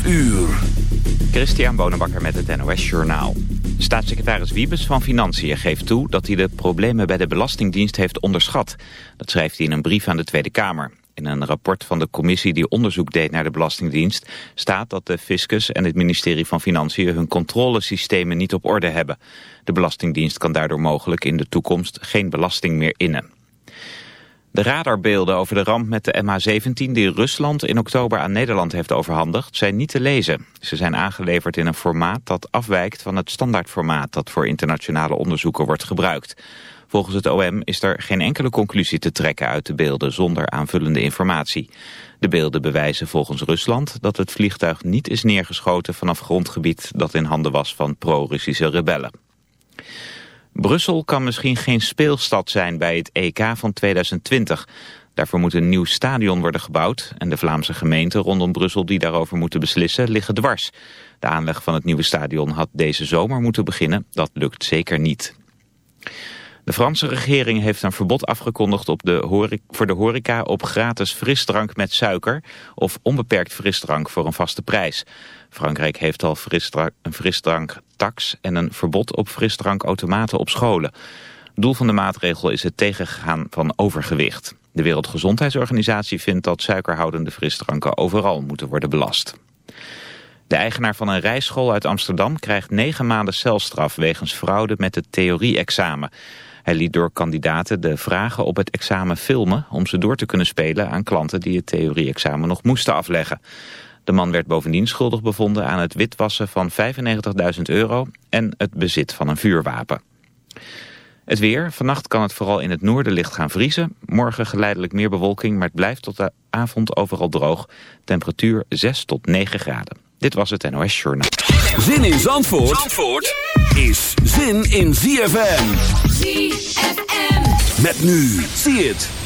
12 uur. Christian Bonenbakker met het NOS Journaal. Staatssecretaris Wiebes van Financiën geeft toe dat hij de problemen bij de Belastingdienst heeft onderschat. Dat schrijft hij in een brief aan de Tweede Kamer. In een rapport van de commissie die onderzoek deed naar de Belastingdienst staat dat de fiscus en het ministerie van Financiën hun controlesystemen niet op orde hebben. De Belastingdienst kan daardoor mogelijk in de toekomst geen belasting meer innen. De radarbeelden over de ramp met de MH17 die Rusland in oktober aan Nederland heeft overhandigd zijn niet te lezen. Ze zijn aangeleverd in een formaat dat afwijkt van het standaardformaat dat voor internationale onderzoeken wordt gebruikt. Volgens het OM is er geen enkele conclusie te trekken uit de beelden zonder aanvullende informatie. De beelden bewijzen volgens Rusland dat het vliegtuig niet is neergeschoten vanaf grondgebied dat in handen was van pro-Russische rebellen. Brussel kan misschien geen speelstad zijn bij het EK van 2020. Daarvoor moet een nieuw stadion worden gebouwd en de Vlaamse gemeenten rondom Brussel die daarover moeten beslissen liggen dwars. De aanleg van het nieuwe stadion had deze zomer moeten beginnen, dat lukt zeker niet. De Franse regering heeft een verbod afgekondigd op de voor de horeca op gratis frisdrank met suiker of onbeperkt frisdrank voor een vaste prijs. Frankrijk heeft al frisdrank, een frisdranktax en een verbod op frisdrankautomaten op scholen. Doel van de maatregel is het tegengaan van overgewicht. De Wereldgezondheidsorganisatie vindt dat suikerhoudende frisdranken overal moeten worden belast. De eigenaar van een rijschool uit Amsterdam krijgt negen maanden celstraf wegens fraude met het theorie-examen. Hij liet door kandidaten de vragen op het examen filmen om ze door te kunnen spelen aan klanten die het theorie-examen nog moesten afleggen. De man werd bovendien schuldig bevonden aan het witwassen van 95.000 euro en het bezit van een vuurwapen. Het weer. Vannacht kan het vooral in het noorden licht gaan vriezen. Morgen geleidelijk meer bewolking, maar het blijft tot de avond overal droog. Temperatuur 6 tot 9 graden. Dit was het NOS Journaal. Zin in Zandvoort, Zandvoort is zin in ZFM. ZFM. Met nu. Zie het.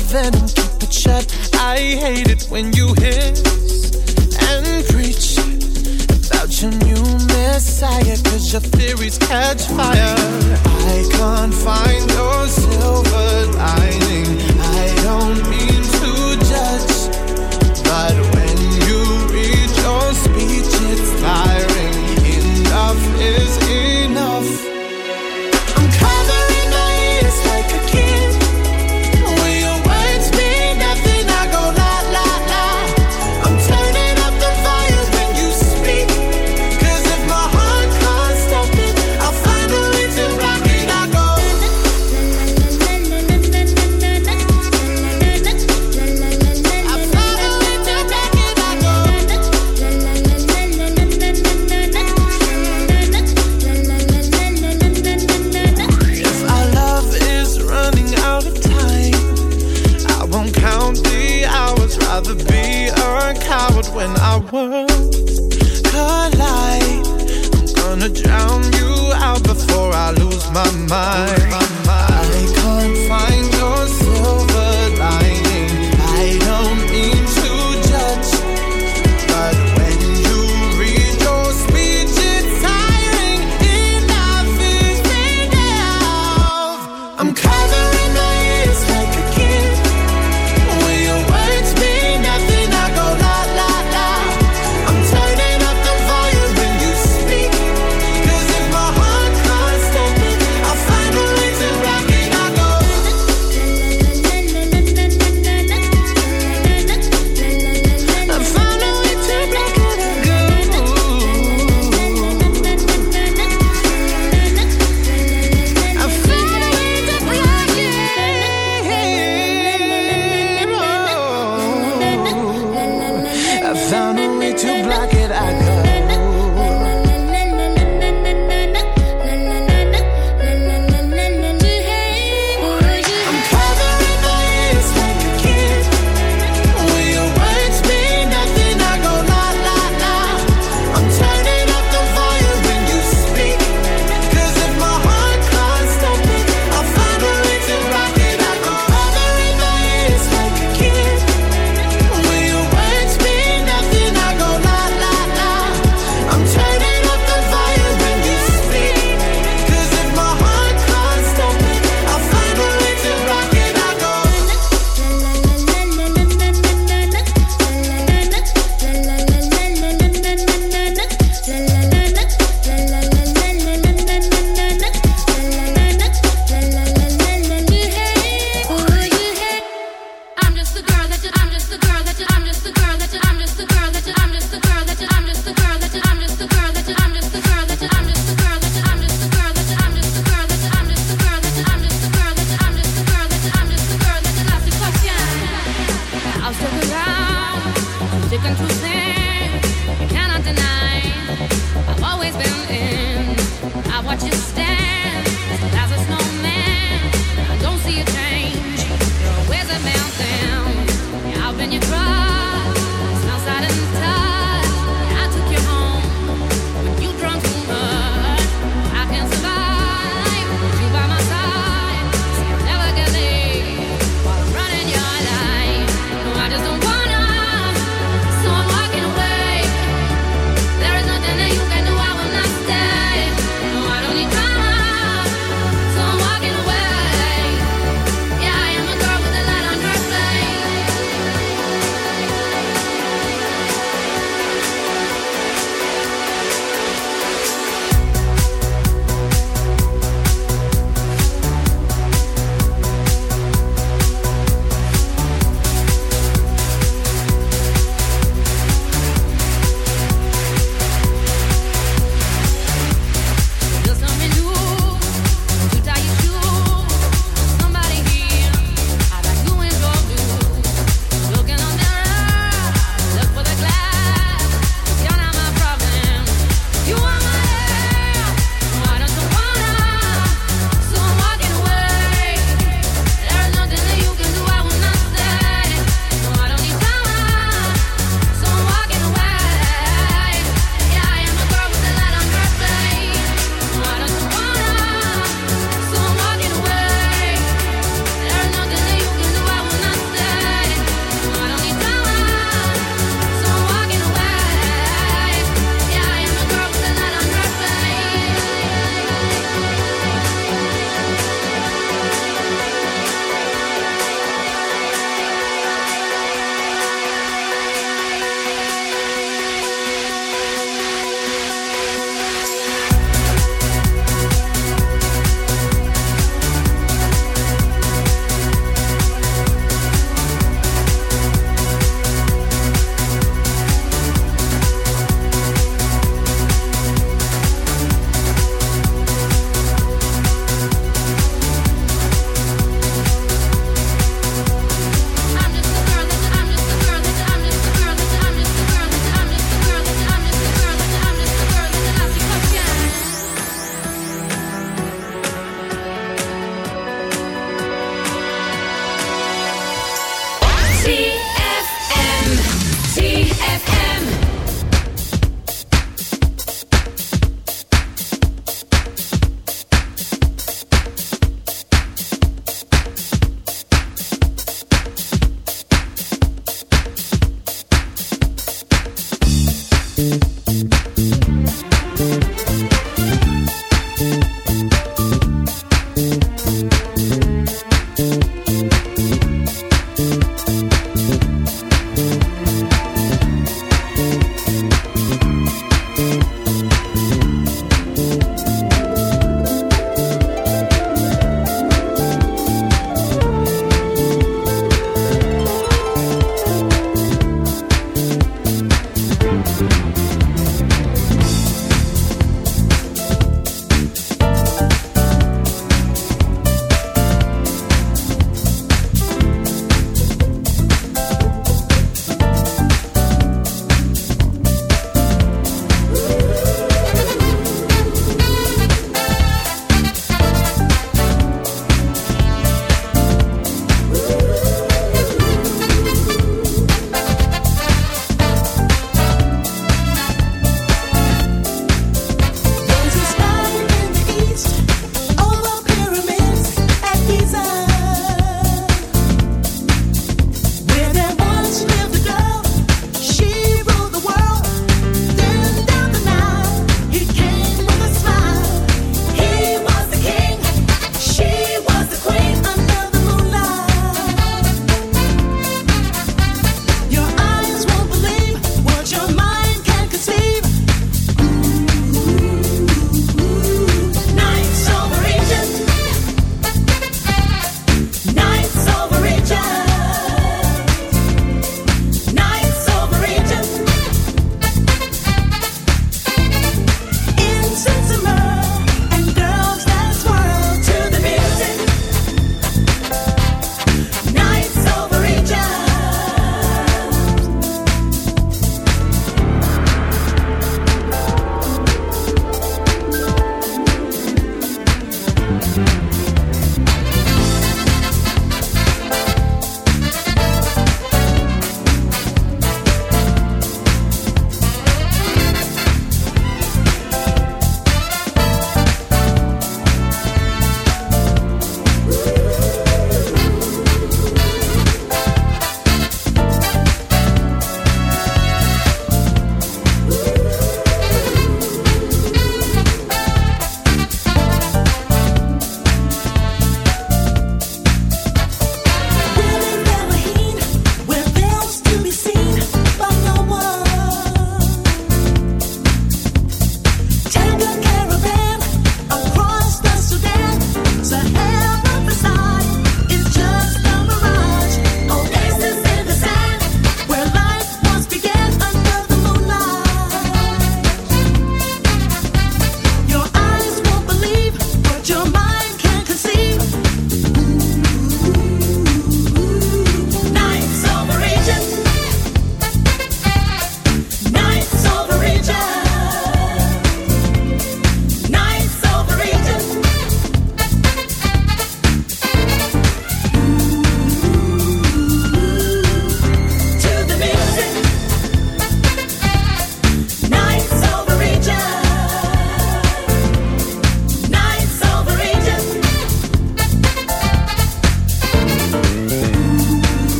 venom, keep it shut. I hate it when you hiss and preach about your new messiah, cause your theories catch fire. I can't find your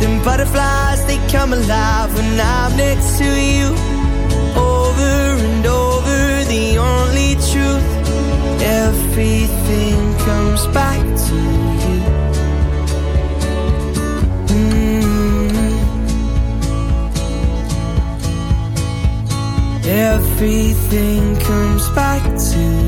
them butterflies, they come alive when I'm next to you. Over and over, the only truth. Everything comes back to you. Mm. Everything comes back to you.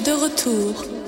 De retour.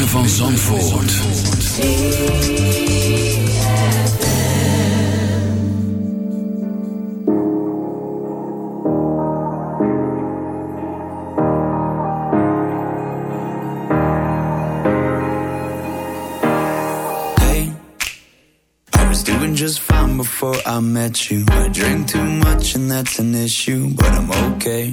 ritme van Zandvoort. Just fine before I met you. I drink too much and that's an issue, but I'm okay.